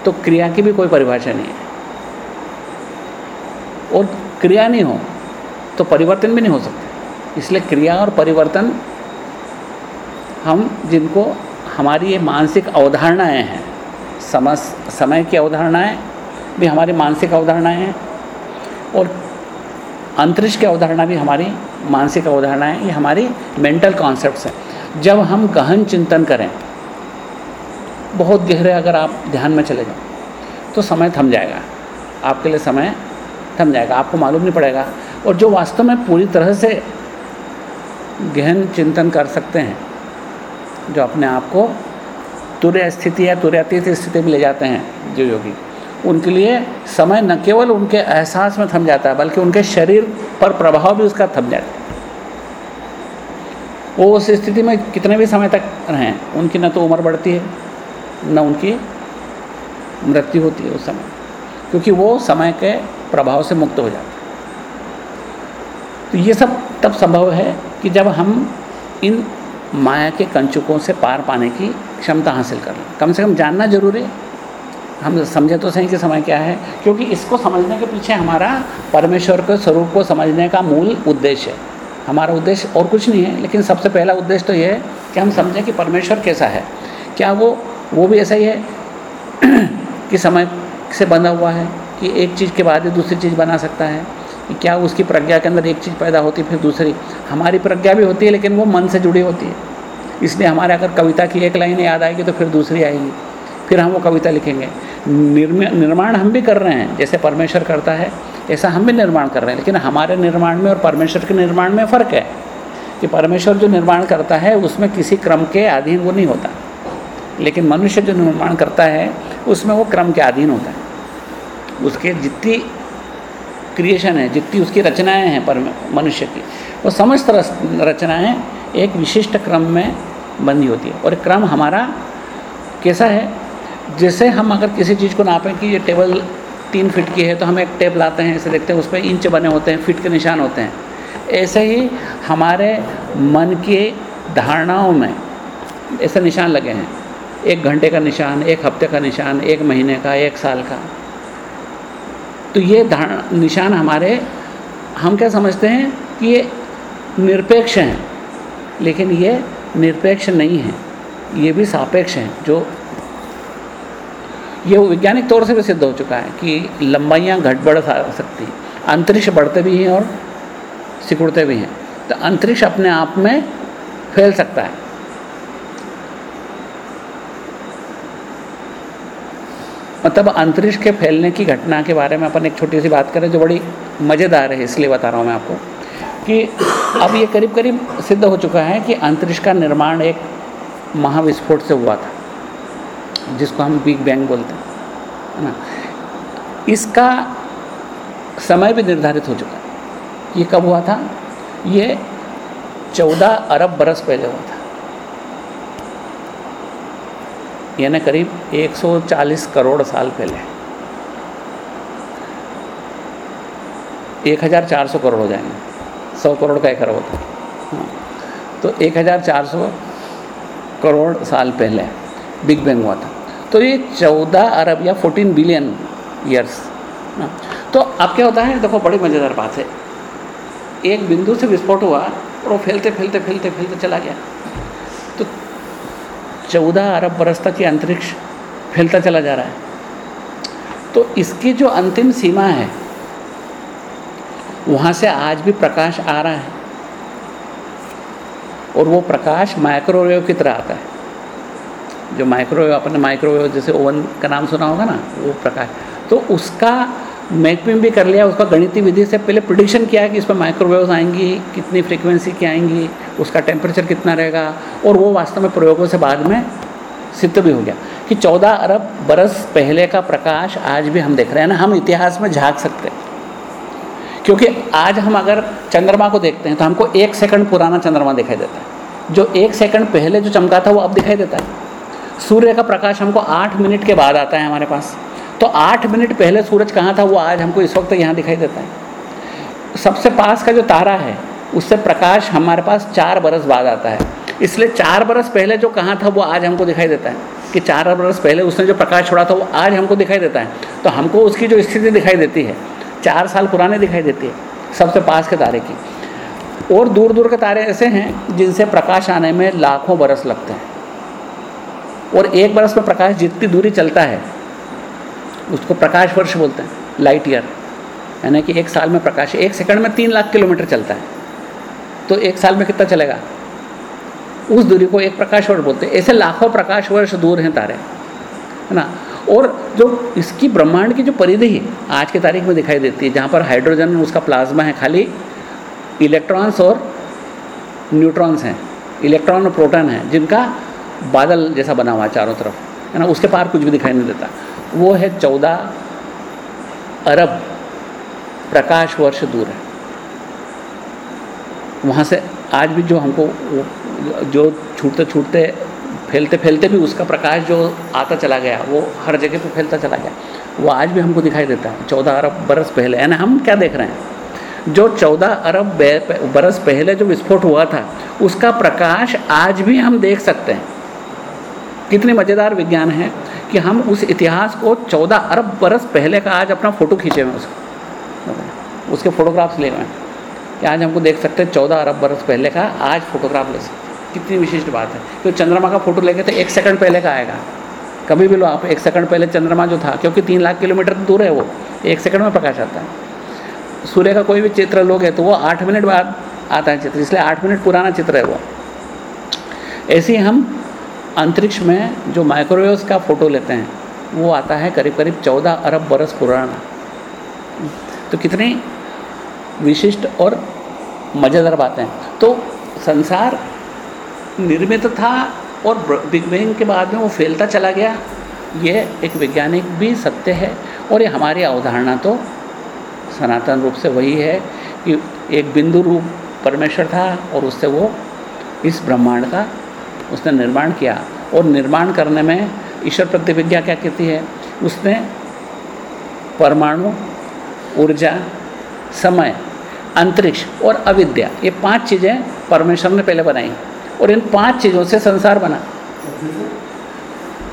तो क्रिया की भी कोई परिभाषा नहीं है। और क्रिया नहीं हो तो परिवर्तन भी नहीं हो सकता। इसलिए क्रिया और परिवर्तन हम जिनको हमारी ये मानसिक अवधारणाएँ हैं समय की अवधारणाएँ, भी हमारी मानसिक अवधारणाएँ हैं और अंतरिक्ष की अवधारणा भी हमारी, मानसिक अवधारणा है, ये हमारी मेंटल कॉन्सेप्ट्स हैं। जब हम गहन चिंतन करें, बहुत गहरे अगर आप ध्यान में चले जाओ तो समय थम जाएगा। आपके लिए समय थम जाएगा, आपको मालूम नहीं पड़ेगा। और जो वास्तव में पूरी तरह से गहन चिंतन कर सकते हैं, जो अपने आप को तुरय स्थिति या तुरैतीत स्थिति में ले जाते हैं, जो योगी। उनके लिए समय न केवल उनके एहसास में थम जाता है, बल्कि उनके शरीर पर प्रभाव भी उसका थम जाता है। वो उस स्थिति में कितने भी समय तक रहें, उनकी न तो उम्र बढ़ती है, न उनकी मृत्यु होती है उस समय, क्योंकि वो समय के प्रभाव से मुक्त हो जाते हैं। तो ये सब तब संभव है कि जब हम इन माया के कंचुकों से पार पाने की क्षमता हासिल कर लें। कम से कम जानना ज़रूरी है। हम समझे तो सही कि समय क्या है, क्योंकि इसको समझने के पीछे हमारा परमेश्वर के स्वरूप को समझने का मूल उद्देश्य है। हमारा उद्देश्य और कुछ नहीं है, लेकिन सबसे पहला उद्देश्य तो ये है कि हम समझें कि परमेश्वर कैसा है। क्या वो वो भी ऐसा ही है कि समय से बंधा हुआ है, कि एक चीज़ के बाद ही दूसरी चीज़ बना सकता है, कि क्या उसकी प्रज्ञा के अंदर एक चीज़ पैदा होती है, फिर दूसरी। हमारी प्रज्ञा भी होती है, लेकिन वो मन से जुड़ी होती है। इसलिए हमारे अगर कविता की एक लाइन याद आएगी तो फिर दूसरी आएगी। फिर हम वो कविता लिखेंगे। निर्माण हम भी कर रहे हैं, जैसे परमेश्वर करता है, ऐसा हम भी निर्माण कर रहे हैं। लेकिन हमारे निर्माण में और परमेश्वर के निर्माण में फ़र्क है कि परमेश्वर जो निर्माण करता है, उसमें किसी क्रम के अधीन वो नहीं होता। लेकिन मनुष्य जो निर्माण करता है, उसमें वो क्रम के अधीन होता है। उसके जितनी क्रिएशन है, जितनी उसकी रचनाएँ हैं पर मनुष्य की, वो समस्त रचनाएँ एक विशिष्ट क्रम में बनी होती है। और क्रम हमारा कैसा है? जैसे हम अगर किसी चीज़ को नापें कि ये टेबल तीन फिट की है तो हम एक टेप लाते हैं ऐसे देखते हैं उस पर इंच बने होते हैं, फिट के निशान होते हैं। ऐसे ही हमारे मन की धारणाओं में ऐसे निशान लगे हैं। एक घंटे का निशान, एक हफ़्ते का निशान, एक महीने का, एक साल का। तो ये निशान हमारे, हम क्या समझते हैं कि ये निरपेक्ष हैं, लेकिन ये निरपेक्ष नहीं है। ये भी सापेक्ष हैं, जो ये वैज्ञानिक तौर से भी सिद्ध हो चुका है कि लंबाइयाँ घट बढ़ सकती हैं। अंतरिक्ष बढ़ते भी हैं और सिकुड़ते भी हैं। तो अंतरिक्ष अपने आप में फैल सकता है। मतलब अंतरिक्ष के फैलने की घटना के बारे में अपन एक छोटी सी बात करें जो बड़ी मज़ेदार है, इसलिए बता रहा हूँ मैं आपको। कि अब ये करीब करीब सिद्ध हो चुका है कि अंतरिक्ष का निर्माण एक महाविस्फोट से हुआ था। जिसको हम बिग बैंग बोलते हैं, है ना? इसका समय भी निर्धारित हो चुका है। ये कब हुआ था? ये चौदह अरब बरस पहले हुआ था। यानी करीब 140 करोड़ साल पहले। 1400 करोड़ हो जाएँगे। 100 करोड़ का एक अरब होता हाँ। तो 1400 करोड़ साल पहले बिग बैंग हुआ था। तो ये 14 अरब या 14 बिलियन ईयर्स तो अब क्या होता है, देखो, बड़ी मज़ेदार बात है। एक बिंदु से विस्फोट हुआ और वो फैलते फैलते फैलते फैलते चला गया। तो चौदह अरब बरस तक ये अंतरिक्ष फैलता चला जा रहा है। तो इसकी जो अंतिम सीमा है, वहाँ से आज भी प्रकाश आ रहा है। और वो प्रकाश माइक्रोवेव की तरह आता है। जो माइक्रोवेव अपने माइक्रोवेव जैसे ओवन का नाम सुना होगा ना, वो प्रकाश तो उसका मैपिंग भी कर लिया, उसका गणितीय विधि से पहले प्रिडिक्शन किया है कि इस पर माइक्रोवेव्स आएँगी, कितनी फ्रीक्वेंसी की आएँगी, उसका टेम्परेचर कितना रहेगा, और वो वास्तव में प्रयोगों से बाद में सिद्ध भी हो गया कि 14 अरब बरस पहले का प्रकाश आज भी हम देख रहे हैं ना, हम इतिहास में झाँक सकते हैं। क्योंकि आज हम अगर चंद्रमा को देखते हैं तो हमको एक सेकंड पुराना चंद्रमा दिखाई देता है। जो एक सेकंड पहले जो चमका था, वो अब दिखाई देता है। सूर्य का प्रकाश हमको आठ मिनट के बाद आता है हमारे पास। तो आठ मिनट पहले सूरज कहाँ था वो आज हमको इस वक्त यहाँ दिखाई देता है। सबसे पास का जो तारा है, उससे प्रकाश हमारे पास चार बरस बाद आता है। इसलिए चार बरस पहले जो कहाँ था वो आज हमको दिखाई देता है। कि चार बरस पहले उसने जो प्रकाश छोड़ा था वो आज हमको दिखाई देता है। तो हमको उसकी जो स्थिति दिखाई देती है, चार साल पुराने दिखाई देती है, सबसे पास के तारे की। और दूर दूर के तारे ऐसे हैं जिनसे प्रकाश आने में लाखों बरस लगते हैं। और एक बरस में प्रकाश जितनी दूरी चलता है, उसको प्रकाश वर्ष बोलते हैं लाइट ईयर यानी कि एक साल में प्रकाश, एक सेकंड में तीन लाख किलोमीटर चलता है। तो एक साल में कितना चलेगा? उस दूरी को एक प्रकाश वर्ष बोलते हैं। ऐसे लाखों प्रकाश वर्ष दूर हैं तारे, है ना? और जो इसकी ब्रह्मांड की जो परिधि आज की तारीख में दिखाई देती है, जहाँ पर हाइड्रोजन उसका प्लाज्मा है, खाली इलेक्ट्रॉन्स और न्यूट्रॉन्स हैं इलेक्ट्रॉन और प्रोटॉन हैं, जिनका बादल जैसा बना हुआ है चारों तरफ़, है ना? उसके पार कुछ भी दिखाई नहीं देता। वो है चौदह अरब प्रकाश वर्ष दूर है। वहाँ से आज भी जो हमको जो छूटते छूटते फैलते फैलते भी उसका प्रकाश जो आता चला गया, वो हर जगह पे फैलता चला गया, वो आज भी हमको दिखाई देता है। चौदह अरब बरस पहले, यानी हम क्या देख रहे हैं? जो चौदह अरब बरस पहले जो विस्फोट हुआ था, उसका प्रकाश आज भी हम देख सकते हैं। कितनी मज़ेदार विज्ञान है कि हम उस इतिहास को चौदह अरब बरस पहले का आज अपना फ़ोटो खींचे हुए उसको। उसके फ़ोटोग्राफ्स ले हुए हैं। कि आज हमको देख सकते हैं चौदह अरब बरस पहले का आज फ़ोटोग्राफ ले सकते कितनी विशिष्ट बात है। क्योंकि चंद्रमा का फ़ोटो लेके तो एक सेकंड पहले का आएगा। कभी भी लो आप, एक सेकंड पहले चंद्रमा जो था, क्योंकि तीन लाख किलोमीटर दूर है वो, एक सेकंड में प्रकाश आता है। सूर्य का कोई भी चित्र लोगे तो वो आठ मिनट बाद आता है चित्र, इसलिए आठ मिनट पुराना चित्र है वो। ऐसे ही हम अंतरिक्ष में जो माइक्रोवेव्स का फ़ोटो लेते हैं, वो आता है करीब करीब चौदह अरब बरस पुराना। तो कितनी विशिष्ट और मज़ेदार बातें तो संसार निर्मित था और बिग बैंग के बाद में वो फैलता चला गया। ये एक वैज्ञानिक भी सत्य है और ये हमारी अवधारणा तो सनातन रूप से वही है कि एक बिंदु रूप परमेश्वर था और उससे वो इस ब्रह्मांड का उसने निर्माण किया। और निर्माण करने में ईश्वर प्रतिविज्ञा क्या कहती है? उसने परमाणु, ऊर्जा, समय, अंतरिक्ष और अविद्या, ये पाँच चीज़ें परमेश्वर ने पहले बनाई। और इन पाँच चीज़ों से संसार बना।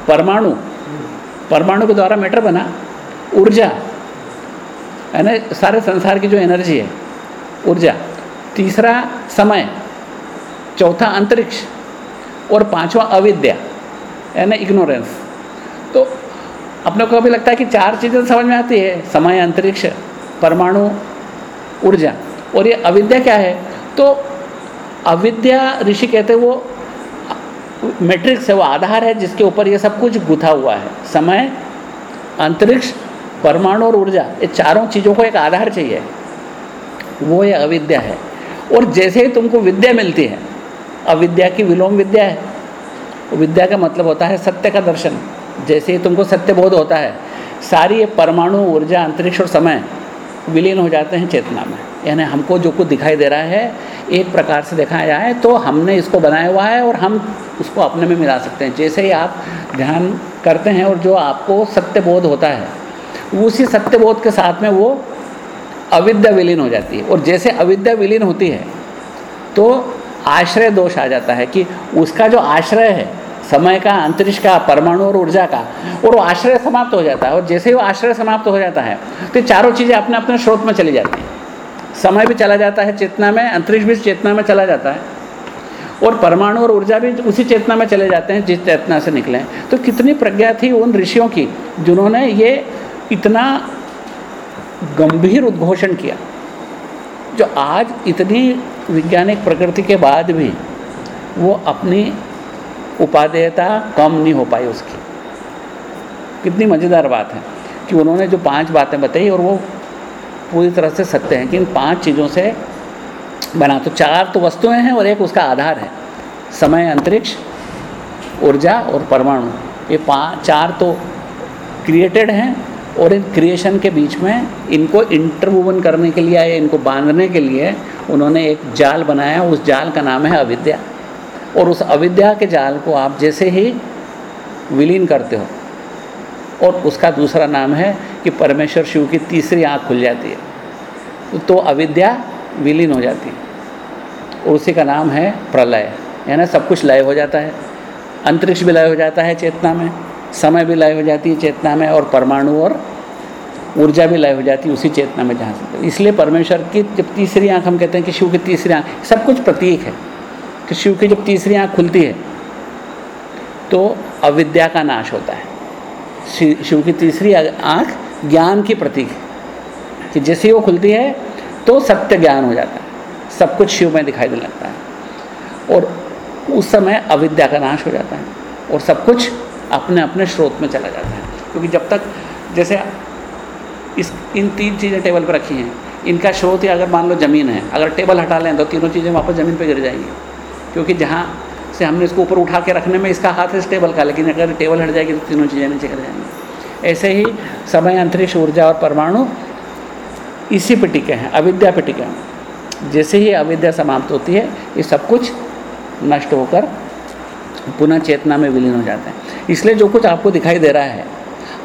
परमाणु परमाणु के द्वारा मैटर बना। ऊर्जा, है ना, सारे संसार की जो एनर्जी है, ऊर्जा। तीसरा, समय। चौथा, अंतरिक्ष। और पांचवा अविद्या, यानी इग्नोरेंस तो अपने को कभी लगता है कि चार चीज़ें समझ में आती है, समय, अंतरिक्ष, परमाणु, ऊर्जा, और ये अविद्या क्या है? तो अविद्या ऋषि कहते हैं वो मैट्रिक्स है, वो आधार है, जिसके ऊपर ये सब कुछ गुथा हुआ है। समय, अंतरिक्ष, परमाणु और ऊर्जा, ये चारों चीज़ों को एक आधार चाहिए। वो ये अविद्या है। और जैसे ही तुमको विद्या मिलती है अविद्या की विलोम विद्या है। विद्या का मतलब होता है सत्य का दर्शन। जैसे ही तुमको सत्य बोध होता है, सारी ये परमाणु ऊर्जा, अंतरिक्ष और समय विलीन हो जाते हैं चेतना में। यानी हमको जो कुछ दिखाई दे रहा है, एक प्रकार से देखा जाए तो हमने इसको बनाया हुआ है और हम उसको अपने में मिला सकते हैं। जैसे ही आप ध्यान करते हैं और जो आपको सत्य बोध होता है, उसी सत्य बोध के साथ में वो अविद्या विलीन हो जाती है। और जैसे अविद्या विलीन होती है तो आश्रय दोष आ जाता है कि उसका जो आश्रय है, समय का, अंतरिक्ष का, परमाणु और ऊर्जा का, और वो आश्रय समाप्त हो जाता है। और जैसे ही वो आश्रय समाप्त हो जाता है तो चारों चीज़ें अपने अपने स्रोत में चली जाती हैं। समय भी चला जाता है चेतना में, अंतरिक्ष भी चेतना में चला जाता है। और परमाणु और ऊर्जा भी उसी चेतना में चले जाते हैं, जिस चेतना से निकले तो कितनी प्रज्ञा थी उन ऋषियों की, जिन्होंने ये इतना गंभीर उद्घोषण किया। जो आज इतनी वैज्ञानिक प्रकृति के बाद भी वो अपनी उपादेयता कम नहीं हो पाई उसकी। कितनी मज़ेदार बात है कि उन्होंने जो पाँच बातें बताई और वो पूरी तरह से सत्य हैं कि इन पाँच चीज़ों से बना। तो चार तो वस्तुएँ हैं और एक उसका आधार है। समय, अंतरिक्ष, ऊर्जा और परमाणु। ये पाँच चार तो क्रिएटेड हैं। और इन क्रिएशन के बीच में इनको इंटरवूवन करने के लिए या इनको बांधने के लिए उन्होंने एक जाल बनाया, उस जाल का नाम है अविद्या। और उस अविद्या के जाल को आप जैसे ही विलीन करते हो, और उसका दूसरा नाम है कि परमेश्वर शिव की तीसरी आँख खुल जाती है। तो अविद्या विलीन हो जाती है। और उसी का नाम है प्रलय। यानी सब कुछ लय हो जाता है। अंतरिक्ष भी लय हो जाता है चेतना में। समय भी लय हो जाती है चेतना में और परमाणु और ऊर्जा भी लय हो जाती है उसी चेतना में जहाँ से। इसलिए परमेश्वर की जब तीसरी आँख हम कहते हैं कि शिव की तीसरी आँख, सब कुछ प्रतीक है कि शिव की जब तीसरी आँख खुलती है तो अविद्या का नाश होता है। शिव की तीसरी आँख ज्ञान की प्रतीक है कि जैसे वो खुलती है तो सत्य ज्ञान हो जाता है, सब कुछ शिव में दिखाई देने लगता है और उस समय अविद्या का नाश हो जाता है और सब कुछ अपने अपने स्रोत में चला जाता है। क्योंकि जब तक जैसे इस, इन तीन चीज़ें टेबल पर रखी हैं, इनका स्रोत ही अगर मान लो ज़मीन है, अगर टेबल हटा लें तो तीनों चीज़ें वापस ज़मीन पर गिर जाएँगी। क्योंकि जहाँ से हमने इसको ऊपर उठा के रखने में इसका हाथ है इस टेबल का, लेकिन अगर टेबल हट जाएगी तो तीनों चीज़ें नीचे गिर जाएँगी। ऐसे ही समय अंतरिक्ष ऊर्जा और परमाणु इसी पे टिके हैं, अविद्या पे टिके हैं। जैसे ही अविद्या समाप्त होती है, ये सब कुछ नष्ट होकर पुनः चेतना में विलीन हो जाते हैं। इसलिए जो कुछ आपको दिखाई दे रहा है,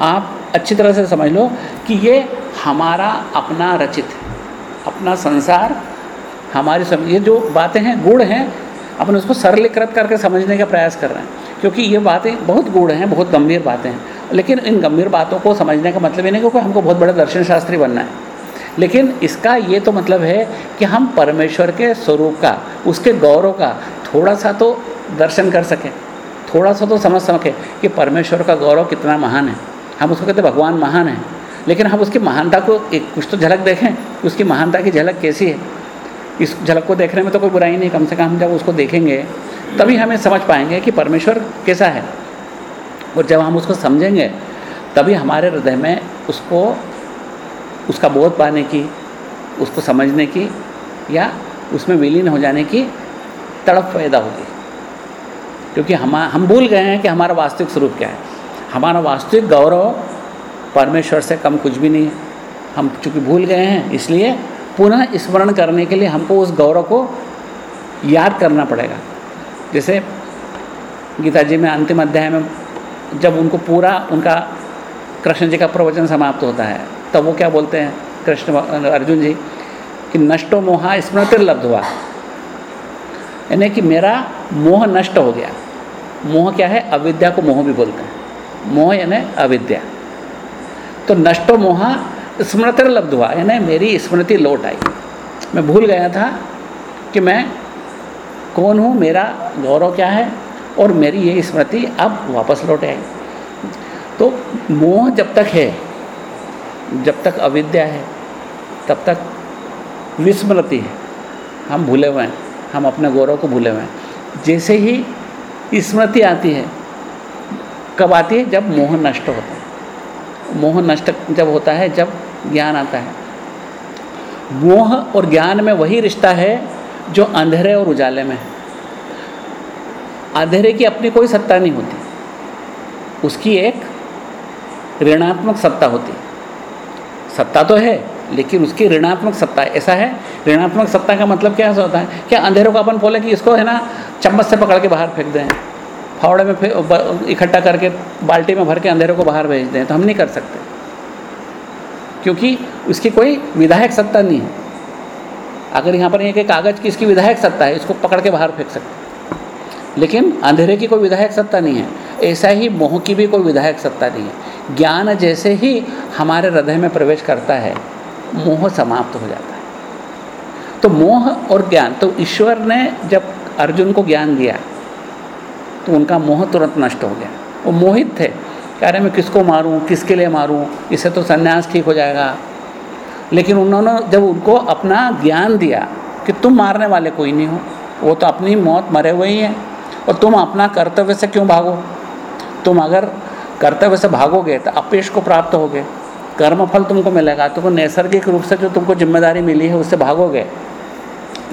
आप अच्छी तरह से समझ लो कि ये हमारा अपना रचित अपना संसार, हमारी सब ये जो बातें हैं गुड़ हैं, अपन उसको सरलीकृत करके समझने का प्रयास कर रहे हैं। क्योंकि ये बातें बहुत गुण हैं, बहुत गंभीर बातें हैं। लेकिन इन गंभीर बातों को समझने का मतलब ये नहीं क्योंकि हमको बहुत बड़ा दर्शन शास्त्री बनना है। लेकिन इसका ये तो मतलब है कि हम परमेश्वर के स्वरूप का, उसके गौरव का थोड़ा सा तो दर्शन कर सकें। थोड़ा सा तो समझ सकें कि परमेश्वर का गौरव कितना महान है। हम उसको कहते भगवान महान है। लेकिन हम उसकी महानता को एक, कुछ तो झलक देखें। उसकी महानता की झलक कैसी है? इस झलक को देखने में तो कोई बुराई नहीं। कम से कम जब उसको देखेंगे, तभी हमें समझ पाएँगे कि परमेश्वर कैसा है। और जब हम उसको समझेंगे, तभी हमारे हृदय में उसको, उसका बोध पाने की, उसको समझने की या उसमें विलीन हो जाने की तड़प पैदा होगी। क्योंकि हम हम भूल गए हैं कि हमारा वास्तविक स्वरूप क्या है। हमारा वास्तविक गौरव परमेश्वर से कम कुछ भी नहीं है। हम चूँकि भूल गए हैं, इसलिए पुनः स्मरण करने के लिए हमको उस गौरव को याद करना पड़ेगा। जैसे गीता जी में अंतिम अध्याय में जब उनको पूरा, उनका कृष्ण जी का प्रवचन समाप्त होता है, तब वो क्या बोलते हैं? कृष्ण अर्जुन जी, कि नष्टो मोहा स्मृतिर्लब्ध हुआ यानी कि मेरा मोह नष्ट हो गया। मोह क्या है? अविद्या को मोह भी बोलते हैं। मोह यानी अविद्या। तो नष्टो मोह स्मृति लब्ध हुआ, यानी मेरी स्मृति लौट आई। मैं भूल गया था कि मैं कौन हूँ, मेरा गौरव क्या है, और मेरी ये स्मृति अब वापस लौट आई। तो मोह जब तक है, जब तक अविद्या है, तब तक विस्मृति है। हम भूले हुए हैं, हम अपने गौरव को भूले हुए हैं। जैसे ही स्मृति आती है, कब आती है? जब मोह नष्ट होता है। मोह नष्ट जब होता है, जब ज्ञान आता है। मोह और ज्ञान में वही रिश्ता है जो अंधेरे और उजाले में है। अंधेरे की अपनी कोई सत्ता नहीं होती। उसकी एक ऋणात्मक सत्ता होती। सत्ता तो है, लेकिन उसकी ऋणात्मक सत्ता ऐसा है। ऋणात्मक सत्ता का मतलब क्या होता है? क्या अंधेरों को अपन बोले कि इसको है ना चम्मच से पकड़ के बाहर फेंक दें। फावड़े में इकट्ठा करके बाल्टी में भर के अंधेरों को बाहर भेज दें तो हम नहीं कर सकते। क्योंकि उसकी कोई विधायक सत्ता नहीं है। अगर यहाँ पर एक कागज़ की इसकी विधायक सत्ता है, इसको पकड़ के बाहर फेंक सकते लेकिन अंधेरे की कोई विधायक सत्ता नहीं है। ऐसा ही मोह की भी कोई विधायक सत्ता नहीं है। ज्ञान जैसे ही हमारे हृदय में प्रवेश करता है, मोह समाप्त हो जाता है। तो मोह और ज्ञान तो ईश्वर ने जब अर्जुन को ज्ञान दिया तो उनका मोह तुरंत नष्ट हो गया। वो मोहित थे, कह रहे, मैं किसको मारूं? किसके लिए मारूं? इससे तो संन्यास ठीक हो जाएगा। लेकिन उन्होंने, जब उनको अपना ज्ञान दिया कि तुम मारने वाले कोई नहीं हो, वो तो अपनी मौत मरे हुए ही हैं, और तुम अपना कर्तव्य से क्यों भागो? तुम अगर कर्तव्य से भागोगे तो अपेश को प्राप्त होगे कर्म फल तुमको मिलेगा तुमको नैसर्गिक रूप से जो तुमको ज़िम्मेदारी मिली है, उससे भागोगे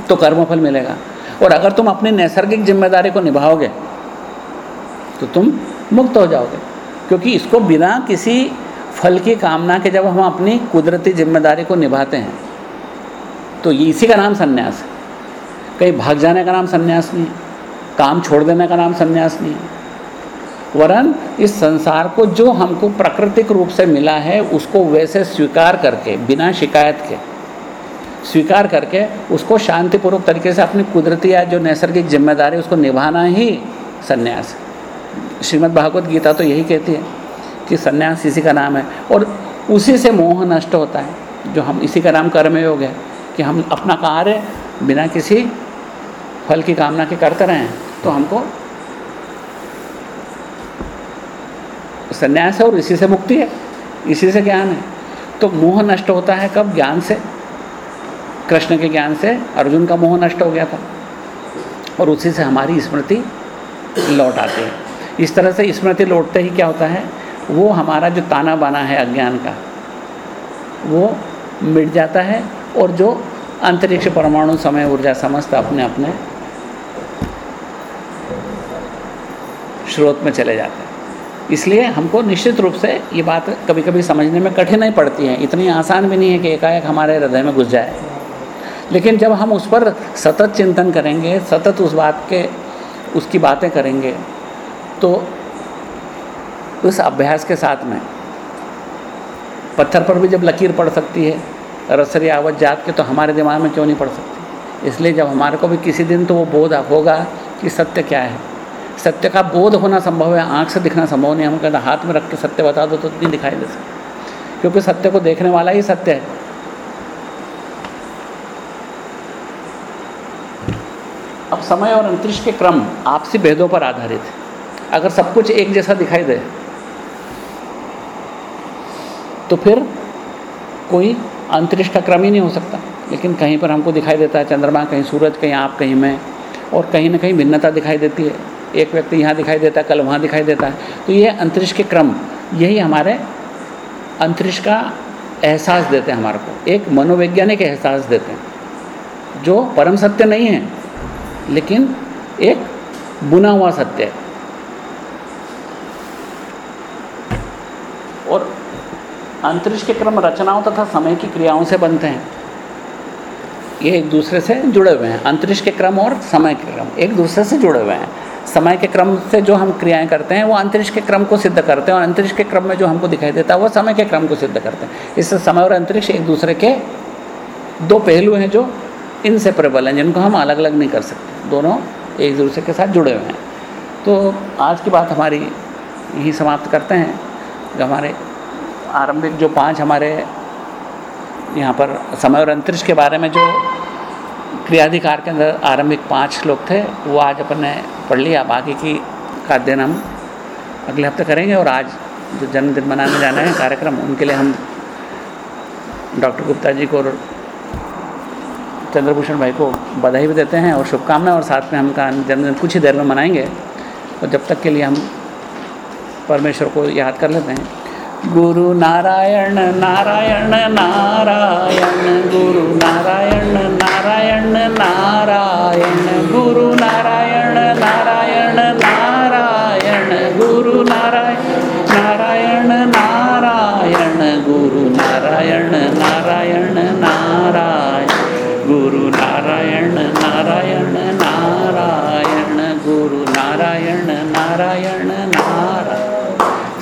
तो कर्मफल मिलेगा। और अगर तुम अपनी नैसर्गिक ज़िम्मेदारी को निभाओगे तो तुम मुक्त हो जाओगे। क्योंकि इसको बिना किसी फल की कामना के जब हम अपनी कुदरती ज़िम्मेदारी को निभाते हैं तो इसी का नाम संन्यास है। कहीं भाग जाने का नाम संन्यास नहीं काम छोड़ देने का नाम संन्यास नहीं है। वरन इस संसार को जो हमको प्राकृतिक रूप से मिला है, उसको वैसे स्वीकार करके, बिना शिकायत के स्वीकार करके उसको शांतिपूर्वक तरीके से अपनी कुदरती या जो नैसर्गिक ज़िम्मेदारी उसको निभाना ही संन्यास श्रीमद् भागवत गीता तो यही कहती है कि संन्यास इसी का नाम है और उसी से मोह नष्ट होता है, जो हम इसी का नाम कर्मयोग है कि हम अपना कार्य बिना किसी फल की कामना के करते रहें तो हमको संन्यास है और इसी से मुक्ति है, इसी से ज्ञान है। तो मोह नष्ट होता है कब? ज्ञान से। कृष्ण के ज्ञान से अर्जुन का मोह नष्ट हो गया था। और उसी से हमारी स्मृति लौट आती है। इस तरह से स्मृति लौटते ही क्या होता है, वो हमारा जो ताना बाना है अज्ञान का, वो मिट जाता है और जो अंतरिक्ष परमाणु समय ऊर्जा समस्त अपने अपने स्रोत में चले जाते हैं। इसलिए हमको निश्चित रूप से ये बात कभी कभी समझने में कठिनाई पड़ती है। इतनी आसान भी नहीं है कि एकाएक हमारे हृदय में घुस जाए। लेकिन जब हम उस पर सतत चिंतन करेंगे, सतत उस बात के, उसकी बातें करेंगे तो उस अभ्यास के साथ में पत्थर पर भी जब लकीर पड़ सकती है, रसरी आवत जात के तो हमारे दिमाग में क्यों नहीं पड़ सकती? इसलिए जब हमारे को भी किसी दिन तो वो बोध होगा कि सत्य क्या है। सत्य का बोध होना संभव है, आँख से दिखना संभव नहीं। हम कहते हाथ में रख के सत्य बता दो तो नहीं दिखाई दे सकते। क्योंकि सत्य को देखने वाला ही सत्य है। अब समय और अंतरिक्ष के क्रम आपसी भेदों पर आधारित है। अगर सब कुछ एक जैसा दिखाई दे तो फिर कोई अंतरिक्ष का क्रम ही नहीं हो सकता। लेकिन कहीं पर हमको दिखाई देता है, चंद्रमा, कहीं सूरज, कहीं आप, कहीं मैं, और कहीं ना कहीं भिन्नता दिखाई देती है। एक व्यक्ति यहाँ दिखाई देता है, कल वहाँ दिखाई देता है। तो ये अंतरिक्ष के क्रम, यही हमारे अंतरिक्ष का एहसास देते हैं हमारे को। एक मनोवैज्ञानिक एहसास देते हैं, जो परम सत्य नहीं है। लेकिन एक बुना हुआ सत्य है। और अंतरिक्ष के क्रम रचनाओं तथा समय की क्रियाओं से बनते हैं। ये एक दूसरे से जुड़े हुए हैं। अंतरिक्ष के क्रम और समय के क्रम एक दूसरे से जुड़े हुए हैं। समय के क्रम से जो हम क्रियाएँ करते हैं, वो अंतरिक्ष के क्रम को सिद्ध करते हैं और अंतरिक्ष के क्रम में जो हमको दिखाई देता है, वो समय के क्रम को सिद्ध करते हैं। इससे समय और अंतरिक्ष एक दूसरे के दो पहलू हैं जो इनसे प्रबल हैं, जिनको हम अलग अलग नहीं कर सकते। दोनों एक दूसरे के साथ जुड़े हुए हैं। तो आज की बात हमारी यही समाप्त करते हैं। हमारे आरंभिक जो पाँच हमारे यहाँ पर समय और अंतरिक्ष के बारे में जो क्रियाधिकार के अंदर आरंभिक पाँच श्लोक थे, वो आज अपन ने पढ़ लिया। बाकी की का अध्ययन हम अगले हफ़्ते करेंगे और आज जो जन्मदिन मनाने जाना है, कार्यक्रम, उनके लिए हम डॉक्टर गुप्ता जी को चंद्रभूषण भाई को बधाई भी देते हैं और शुभकामनाएँ और साथ में हम का जन्मदिन कुछ ही देर में मनाएँगे। और जब तक के लिए हम परमेश्वर को याद कर लेते हैं। गुरु नारायण नारायण नारायण, गुरु नारायण नारायण नारायण, गुरु